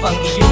放音。